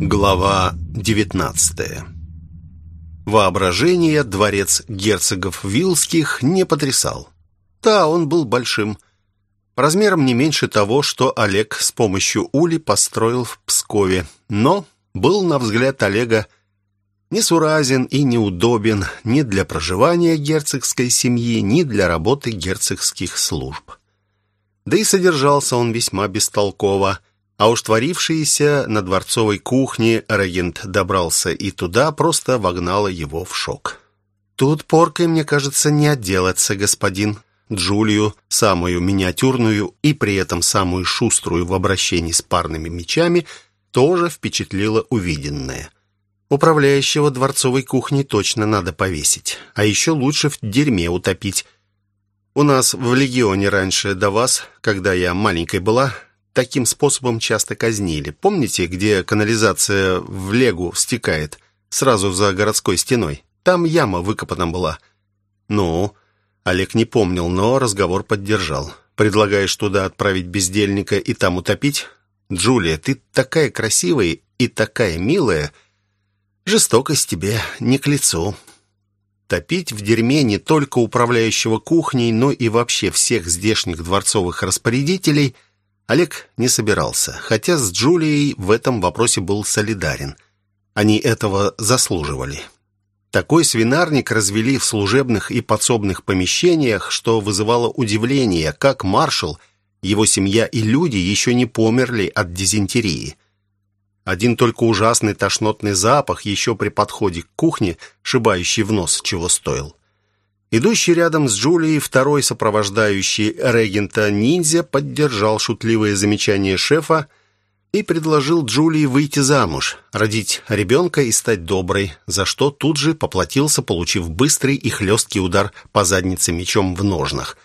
Глава 19 Воображение дворец герцогов Вилских не потрясал. Да, он был большим. Размером не меньше того, что Олег с помощью ули построил в Пскове. Но был, на взгляд Олега, несуразен и неудобен ни для проживания герцогской семьи, ни для работы герцогских служб. Да и содержался он весьма бестолково. А уж творившееся на дворцовой кухне регент добрался и туда просто вогнало его в шок. «Тут поркой, мне кажется, не отделаться, господин». Джулию, самую миниатюрную и при этом самую шуструю в обращении с парными мечами, тоже впечатлило увиденное. Управляющего дворцовой кухней точно надо повесить, а еще лучше в дерьме утопить. У нас в легионе раньше до вас, когда я маленькой была, таким способом часто казнили. Помните, где канализация в легу стекает, сразу за городской стеной? Там яма выкопана была. Ну, Олег не помнил, но разговор поддержал. Предлагаешь туда отправить бездельника и там утопить? Джулия, ты такая красивая и такая милая. Жестокость тебе не к лицу. Топить в дерьме не только управляющего кухней, но и вообще всех здешних дворцовых распорядителей – Олег не собирался, хотя с Джулией в этом вопросе был солидарен. Они этого заслуживали. Такой свинарник развели в служебных и подсобных помещениях, что вызывало удивление, как маршал, его семья и люди еще не померли от дизентерии. Один только ужасный тошнотный запах еще при подходе к кухне, шибающий в нос, чего стоил. Идущий рядом с Джулией второй сопровождающий регента ниндзя поддержал шутливое замечание шефа и предложил Джулии выйти замуж, родить ребенка и стать доброй, за что тут же поплатился, получив быстрый и хлесткий удар по заднице мечом в ножнах,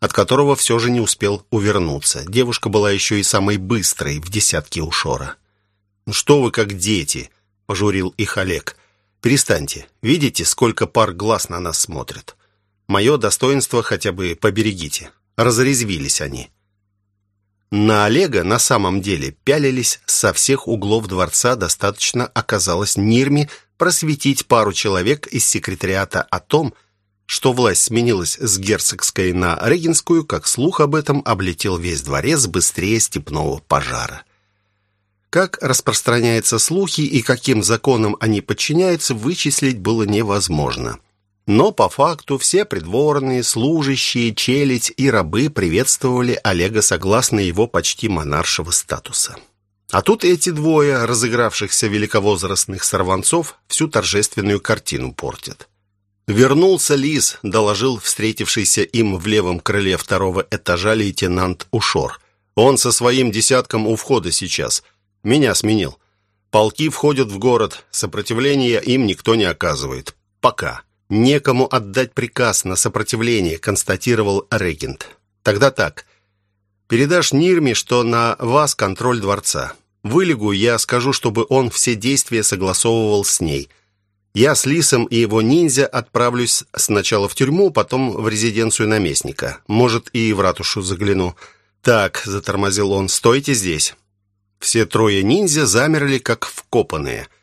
от которого все же не успел увернуться. Девушка была еще и самой быстрой в десятке у Шора. «Ну что вы как дети?» — пожурил их Олег. «Перестаньте. Видите, сколько пар глаз на нас смотрят?» Мое достоинство хотя бы поберегите». Разрезвились они. На Олега на самом деле пялились со всех углов дворца. Достаточно оказалось Нирме просветить пару человек из секретариата о том, что власть сменилась с герцогской на регенскую, как слух об этом облетел весь дворец быстрее степного пожара. Как распространяются слухи и каким законам они подчиняются, вычислить было невозможно. Но по факту все придворные, служащие, челядь и рабы приветствовали Олега согласно его почти монаршего статуса. А тут эти двое разыгравшихся великовозрастных сорванцов всю торжественную картину портят. «Вернулся Лис», — доложил встретившийся им в левом крыле второго этажа лейтенант Ушор. «Он со своим десятком у входа сейчас. Меня сменил. Полки входят в город, сопротивления им никто не оказывает. Пока». «Некому отдать приказ на сопротивление», — констатировал регент. «Тогда так. Передашь Нирме, что на вас контроль дворца. Вылегу я скажу, чтобы он все действия согласовывал с ней. Я с Лисом и его ниндзя отправлюсь сначала в тюрьму, потом в резиденцию наместника. Может, и в ратушу загляну». «Так», — затормозил он, — «стойте здесь». Все трое ниндзя замерли, как вкопанные —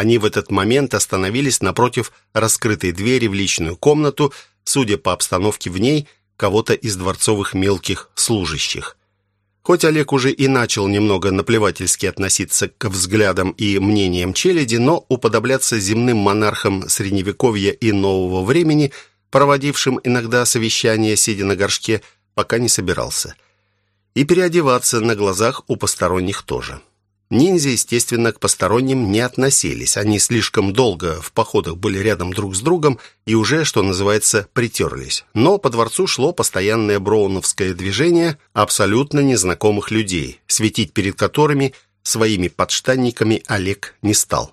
они в этот момент остановились напротив раскрытой двери в личную комнату, судя по обстановке в ней, кого-то из дворцовых мелких служащих. Хоть Олег уже и начал немного наплевательски относиться к взглядам и мнениям челяди, но уподобляться земным монархам Средневековья и нового времени, проводившим иногда совещания, сидя на горшке, пока не собирался. И переодеваться на глазах у посторонних тоже. Ниндзя, естественно, к посторонним не относились. Они слишком долго в походах были рядом друг с другом и уже, что называется, притерлись. Но по дворцу шло постоянное броуновское движение абсолютно незнакомых людей, светить перед которыми своими подштанниками Олег не стал.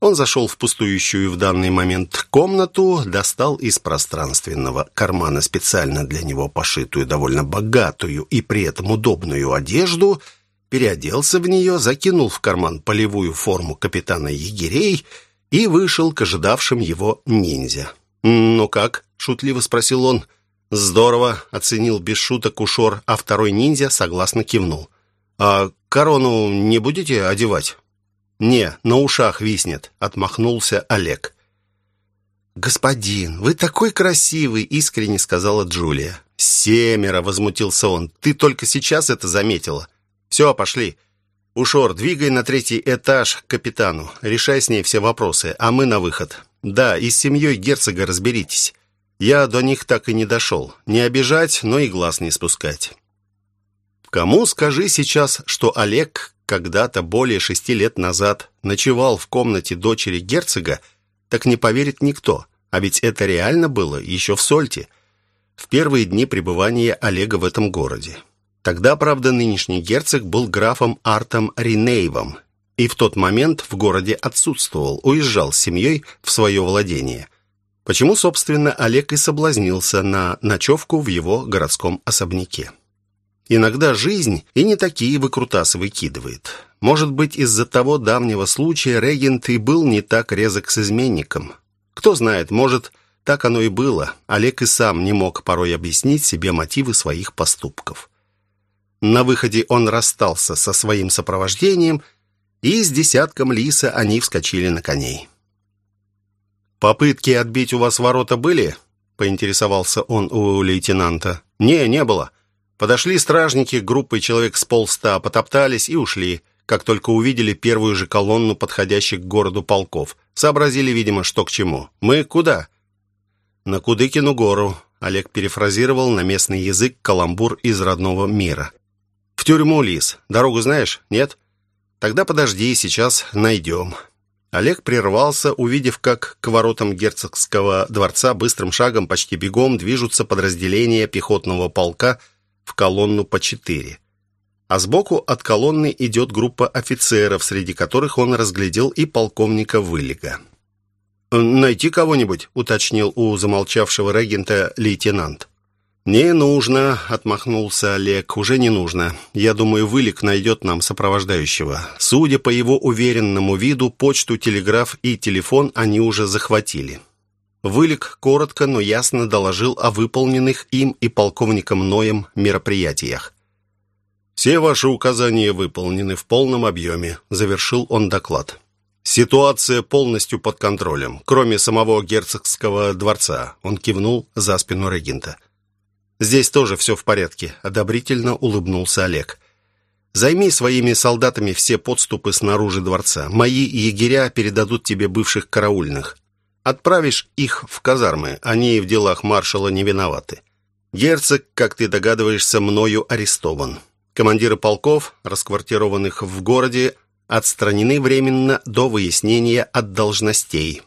Он зашел в пустующую в данный момент комнату, достал из пространственного кармана специально для него пошитую довольно богатую и при этом удобную одежду – переоделся в нее, закинул в карман полевую форму капитана егерей и вышел к ожидавшим его ниндзя. «Ну как?» — шутливо спросил он. «Здорово», — оценил без шуток Ушор, а второй ниндзя согласно кивнул. «А корону не будете одевать?» «Не, на ушах виснет», — отмахнулся Олег. «Господин, вы такой красивый!» — искренне сказала Джулия. «Семеро!» — возмутился он. «Ты только сейчас это заметила. Все, пошли. Ушор, двигай на третий этаж к капитану. Решай с ней все вопросы, а мы на выход. Да, и с семьей герцога разберитесь. Я до них так и не дошел. Не обижать, но и глаз не спускать». Кому скажи сейчас, что Олег когда-то более шести лет назад ночевал в комнате дочери герцога, так не поверит никто. А ведь это реально было еще в Сольте, в первые дни пребывания Олега в этом городе. Тогда, правда, нынешний герцог был графом Артом Ринеевым и в тот момент в городе отсутствовал, уезжал с семьей в свое владение. Почему, собственно, Олег и соблазнился на ночевку в его городском особняке. Иногда жизнь и не такие выкрутасы выкидывает. Может быть, из-за того давнего случая регент и был не так резок с изменником. Кто знает, может, так оно и было. Олег и сам не мог порой объяснить себе мотивы своих поступков. На выходе он расстался со своим сопровождением, и с десятком лиса они вскочили на коней. «Попытки отбить у вас ворота были?» — поинтересовался он у лейтенанта. «Не, не было. Подошли стражники, группой человек с полста, потоптались и ушли, как только увидели первую же колонну подходящих к городу полков. Сообразили, видимо, что к чему. «Мы куда?» «На Кудыкину гору», — Олег перефразировал на местный язык каламбур из родного мира. «В тюрьму, Лис. Дорогу знаешь? Нет? Тогда подожди, сейчас найдем». Олег прервался, увидев, как к воротам герцогского дворца быстрым шагом, почти бегом, движутся подразделения пехотного полка — в колонну по четыре. А сбоку от колонны идет группа офицеров, среди которых он разглядел и полковника Вылега. «Найти кого-нибудь?» — уточнил у замолчавшего регента лейтенант. «Не нужно», — отмахнулся Олег, — «уже не нужно. Я думаю, Вылик найдет нам сопровождающего. Судя по его уверенному виду, почту, телеграф и телефон они уже захватили». Вылик коротко, но ясно доложил о выполненных им и полковником Ноем мероприятиях. «Все ваши указания выполнены в полном объеме», — завершил он доклад. «Ситуация полностью под контролем, кроме самого герцогского дворца», — он кивнул за спину регента. «Здесь тоже все в порядке», — одобрительно улыбнулся Олег. «Займи своими солдатами все подступы снаружи дворца. Мои егеря передадут тебе бывших караульных. Отправишь их в казармы, они в делах маршала не виноваты. Герцог, как ты догадываешься, мною арестован. Командиры полков, расквартированных в городе, отстранены временно до выяснения от должностей.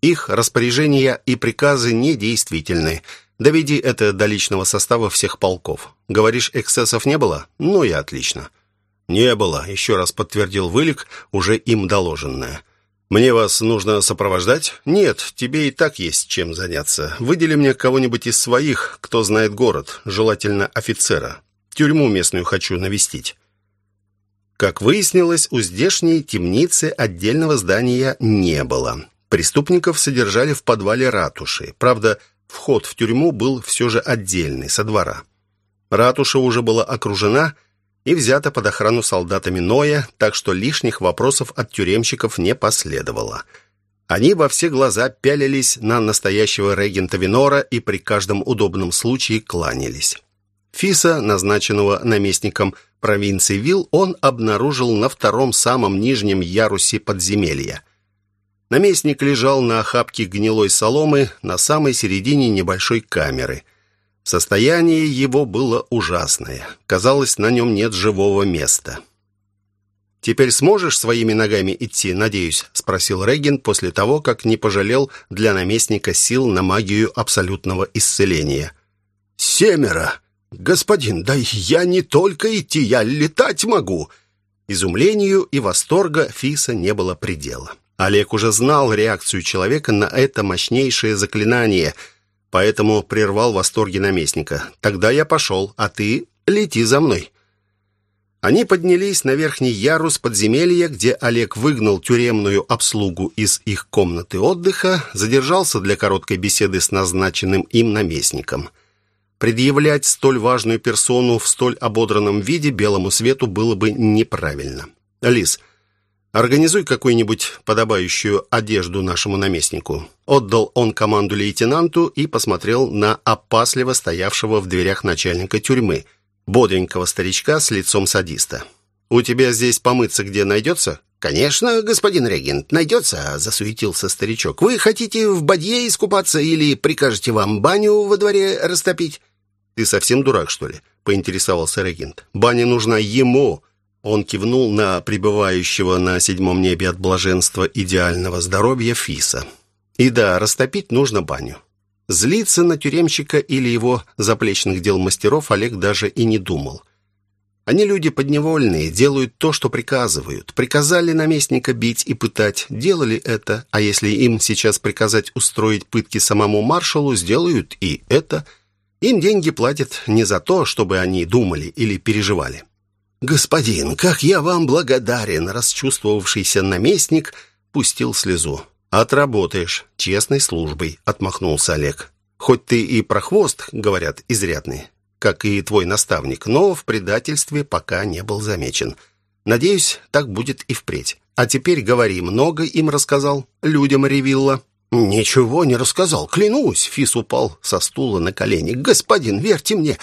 Их распоряжения и приказы недействительны. Доведи это до личного состава всех полков. Говоришь, эксцессов не было? Ну и отлично. Не было, еще раз подтвердил Вылик, уже им доложенное. «Мне вас нужно сопровождать?» «Нет, тебе и так есть чем заняться. Выдели мне кого-нибудь из своих, кто знает город, желательно офицера. Тюрьму местную хочу навестить». Как выяснилось, у здешней темницы отдельного здания не было. Преступников содержали в подвале ратуши. Правда, вход в тюрьму был все же отдельный, со двора. Ратуша уже была окружена и взята под охрану солдатами Ноя, так что лишних вопросов от тюремщиков не последовало. Они во все глаза пялились на настоящего регента Винора и при каждом удобном случае кланялись. Фиса, назначенного наместником провинции Вил, он обнаружил на втором самом нижнем ярусе подземелья. Наместник лежал на охапке гнилой соломы на самой середине небольшой камеры – Состояние его было ужасное. Казалось, на нем нет живого места. «Теперь сможешь своими ногами идти, надеюсь?» — спросил Регин после того, как не пожалел для наместника сил на магию абсолютного исцеления. «Семеро! Господин, да я не только идти, я летать могу!» Изумлению и восторга Фиса не было предела. Олег уже знал реакцию человека на это мощнейшее заклинание — поэтому прервал восторги наместника. «Тогда я пошел, а ты лети за мной». Они поднялись на верхний ярус подземелья, где Олег выгнал тюремную обслугу из их комнаты отдыха, задержался для короткой беседы с назначенным им наместником. Предъявлять столь важную персону в столь ободранном виде белому свету было бы неправильно. «Лис, Организуй какую-нибудь подобающую одежду нашему наместнику». Отдал он команду лейтенанту и посмотрел на опасливо стоявшего в дверях начальника тюрьмы, бодренького старичка с лицом садиста. «У тебя здесь помыться где найдется?» «Конечно, господин регент, найдется», — засуетился старичок. «Вы хотите в бадье искупаться или прикажете вам баню во дворе растопить?» «Ты совсем дурак, что ли?» — поинтересовался регент. «Баня нужна ему!» Он кивнул на пребывающего на седьмом небе от блаженства идеального здоровья Фиса. «И да, растопить нужно баню». Злиться на тюремщика или его заплечных дел мастеров Олег даже и не думал. Они люди подневольные, делают то, что приказывают. Приказали наместника бить и пытать, делали это. А если им сейчас приказать устроить пытки самому маршалу, сделают и это – им деньги платят не за то, чтобы они думали или переживали. «Господин, как я вам благодарен!» Расчувствовавшийся наместник пустил слезу. «Отработаешь честной службой», — отмахнулся Олег. «Хоть ты и прохвост, говорят, изрядный, как и твой наставник, но в предательстве пока не был замечен. Надеюсь, так будет и впредь. А теперь говори, много им рассказал людям Ревилла?» «Ничего не рассказал, клянусь!» Фис упал со стула на колени. «Господин, верьте мне,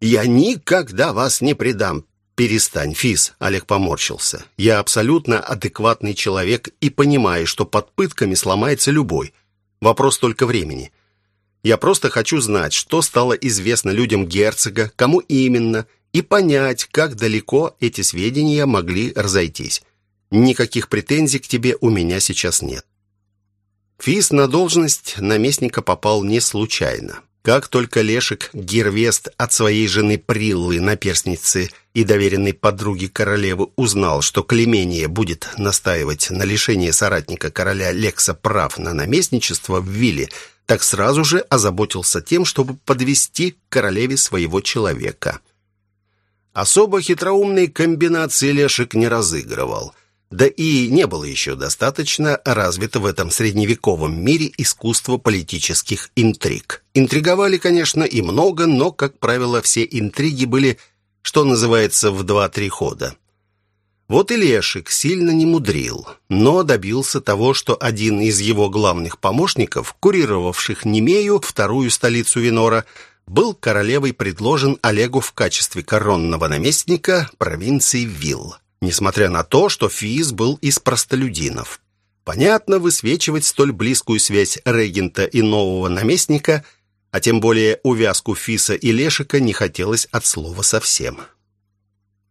я никогда вас не предам!» «Перестань, Фис!» — Олег поморщился. «Я абсолютно адекватный человек и понимаю, что под пытками сломается любой. Вопрос только времени. Я просто хочу знать, что стало известно людям герцога, кому именно, и понять, как далеко эти сведения могли разойтись. Никаких претензий к тебе у меня сейчас нет. Фис на должность наместника попал не случайно. Как только Лешек Гервест от своей жены Приллы, наперстницы и доверенной подруги королевы узнал, что Клемения будет настаивать на лишении соратника короля Лекса прав на наместничество в Вилле, так сразу же озаботился тем, чтобы подвести королеве своего человека. Особо хитроумные комбинации Лешек не разыгрывал – да и не было еще достаточно развито в этом средневековом мире искусство политических интриг. Интриговали, конечно, и много, но, как правило, все интриги были, что называется, в два-три хода. Вот и Лешик сильно не мудрил, но добился того, что один из его главных помощников, курировавших Немею, вторую столицу Винора, был королевой предложен Олегу в качестве коронного наместника провинции Вилл несмотря на то, что Физ был из простолюдинов. Понятно, высвечивать столь близкую связь регента и нового наместника, а тем более увязку Фиса и Лешика не хотелось от слова совсем.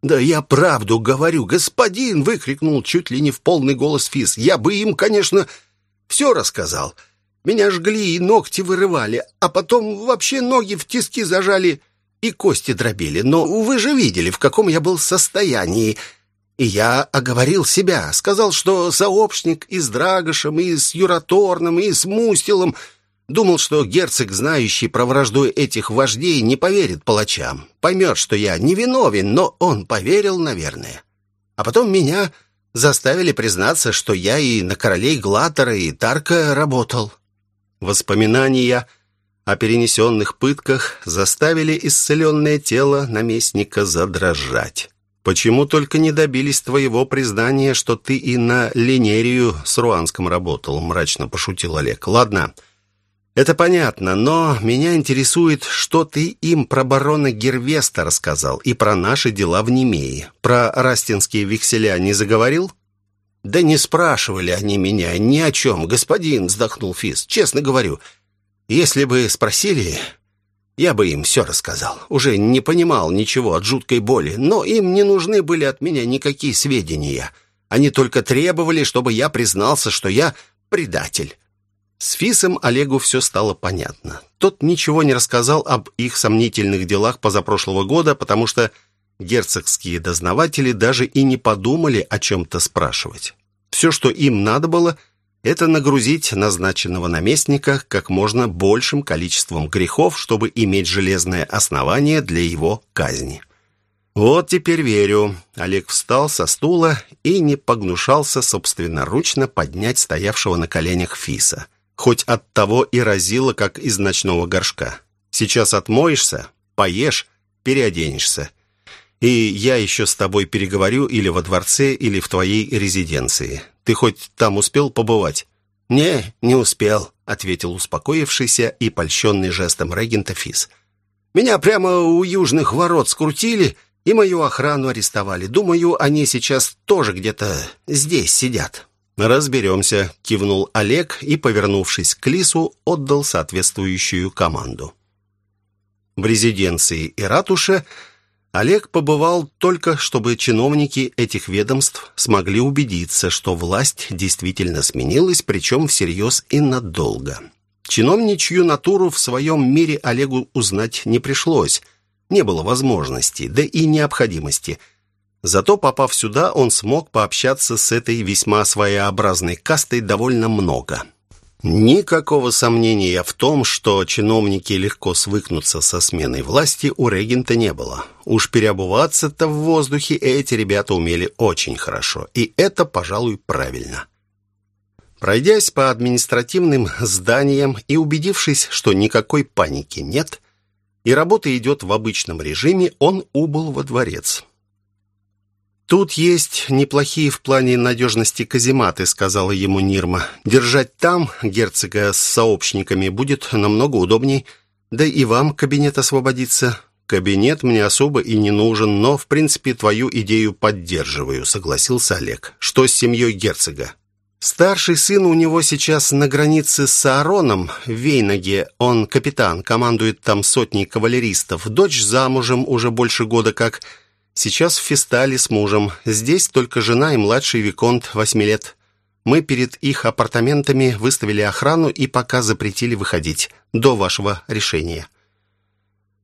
«Да я правду говорю, господин!» — выкрикнул чуть ли не в полный голос Фис. «Я бы им, конечно, все рассказал. Меня жгли и ногти вырывали, а потом вообще ноги в тиски зажали и кости дробили. Но вы же видели, в каком я был состоянии. И я оговорил себя, сказал, что сообщник и с Драгошем, и с Юраторном, и с Мустилом. Думал, что герцог, знающий про вражду этих вождей, не поверит палачам. Поймет, что я невиновен, но он поверил, наверное. А потом меня заставили признаться, что я и на королей Глатора и Тарка работал. Воспоминания о перенесенных пытках заставили исцеленное тело наместника задрожать. «Почему только не добились твоего признания, что ты и на Линерию с Руанском работал?» — мрачно пошутил Олег. «Ладно, это понятно, но меня интересует, что ты им про барона Гервеста рассказал и про наши дела в Немее. Про растинские векселя не заговорил?» «Да не спрашивали они меня ни о чем, господин», — вздохнул Фис. «Честно говорю, если бы спросили, я бы им все рассказал. Уже не понимал ничего от жуткой боли, но им не нужны были от меня никакие сведения. Они только требовали, чтобы я признался, что я предатель. С Фисом Олегу все стало понятно. Тот ничего не рассказал об их сомнительных делах позапрошлого года, потому что герцогские дознаватели даже и не подумали о чем-то спрашивать. Все, что им надо было – это нагрузить назначенного наместника как можно большим количеством грехов, чтобы иметь железное основание для его казни. Вот теперь верю. Олег встал со стула и не погнушался собственноручно поднять стоявшего на коленях Фиса. Хоть от того и разило, как из ночного горшка. Сейчас отмоешься, поешь, переоденешься. И я еще с тобой переговорю или во дворце, или в твоей резиденции. Ты хоть там успел побывать?» «Не, не успел», — ответил успокоившийся и польщенный жестом регента Фис. «Меня прямо у южных ворот скрутили и мою охрану арестовали. Думаю, они сейчас тоже где-то здесь сидят». «Разберемся», — кивнул Олег и, повернувшись к Лису, отдал соответствующую команду. В резиденции и ратуше Олег побывал только, чтобы чиновники этих ведомств смогли убедиться, что власть действительно сменилась, причем всерьез и надолго. Чиновничью натуру в своем мире Олегу узнать не пришлось, не было возможности, да и необходимости. Зато, попав сюда, он смог пообщаться с этой весьма своеобразной кастой довольно много – Никакого сомнения в том, что чиновники легко свыкнутся со сменой власти, у регента не было. Уж переобуваться-то в воздухе эти ребята умели очень хорошо, и это, пожалуй, правильно. Пройдясь по административным зданиям и убедившись, что никакой паники нет, и работа идет в обычном режиме, он убыл во дворец. «Тут есть неплохие в плане надежности казематы», — сказала ему Нирма. «Держать там герцога с сообщниками будет намного удобней. Да и вам кабинет освободится». «Кабинет мне особо и не нужен, но, в принципе, твою идею поддерживаю», — согласился Олег. «Что с семьей герцога?» «Старший сын у него сейчас на границе с Аароном, в Вейнаге. Он капитан, командует там сотней кавалеристов. Дочь замужем уже больше года как...» Сейчас в Фестале с мужем. Здесь только жена и младший Виконт, восьми лет. Мы перед их апартаментами выставили охрану и пока запретили выходить. До вашего решения.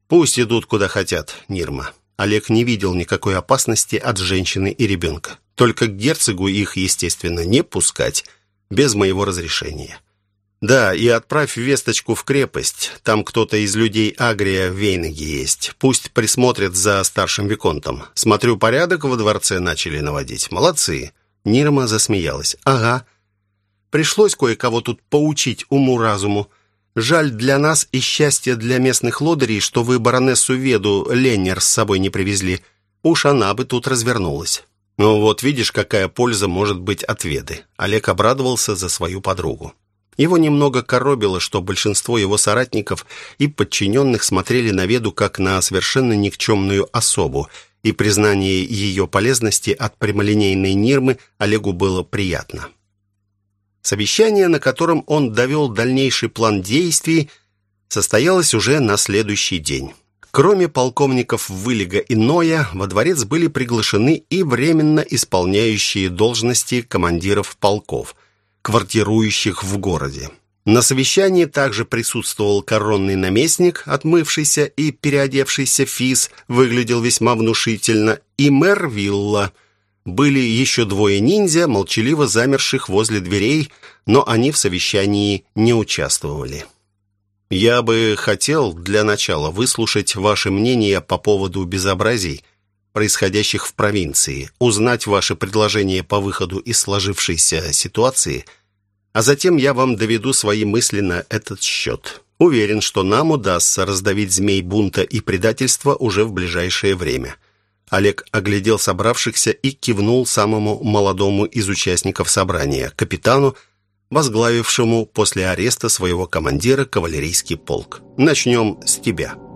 Пусть идут куда хотят, Нирма. Олег не видел никакой опасности от женщины и ребенка. Только к герцогу их, естественно, не пускать без моего разрешения. «Да, и отправь весточку в крепость. Там кто-то из людей Агрия в Вейнаге есть. Пусть присмотрят за старшим Виконтом. Смотрю, порядок во дворце начали наводить. Молодцы». Нирма засмеялась. «Ага. Пришлось кое-кого тут поучить уму-разуму. Жаль для нас и счастье для местных лодырей, что вы баронессу Веду Леннер с собой не привезли. Уж она бы тут развернулась». «Ну вот видишь, какая польза может быть от Веды». Олег обрадовался за свою подругу. Его немного коробило, что большинство его соратников и подчиненных смотрели на Веду как на совершенно никчемную особу, и признание ее полезности от прямолинейной Нирмы Олегу было приятно. Совещание, на котором он довел дальнейший план действий, состоялось уже на следующий день. Кроме полковников Вылега и Ноя, во дворец были приглашены и временно исполняющие должности командиров полков – квартирующих в городе. На совещании также присутствовал коронный наместник, отмывшийся и переодевшийся физ, выглядел весьма внушительно, и мэр Вилла. Были еще двое ниндзя, молчаливо замерших возле дверей, но они в совещании не участвовали. «Я бы хотел для начала выслушать ваше мнение по поводу безобразий, происходящих в провинции, узнать ваше предложение по выходу из сложившейся ситуации – а затем я вам доведу свои мысли на этот счет. Уверен, что нам удастся раздавить змей бунта и предательства уже в ближайшее время». Олег оглядел собравшихся и кивнул самому молодому из участников собрания, капитану, возглавившему после ареста своего командира кавалерийский полк. «Начнем с тебя».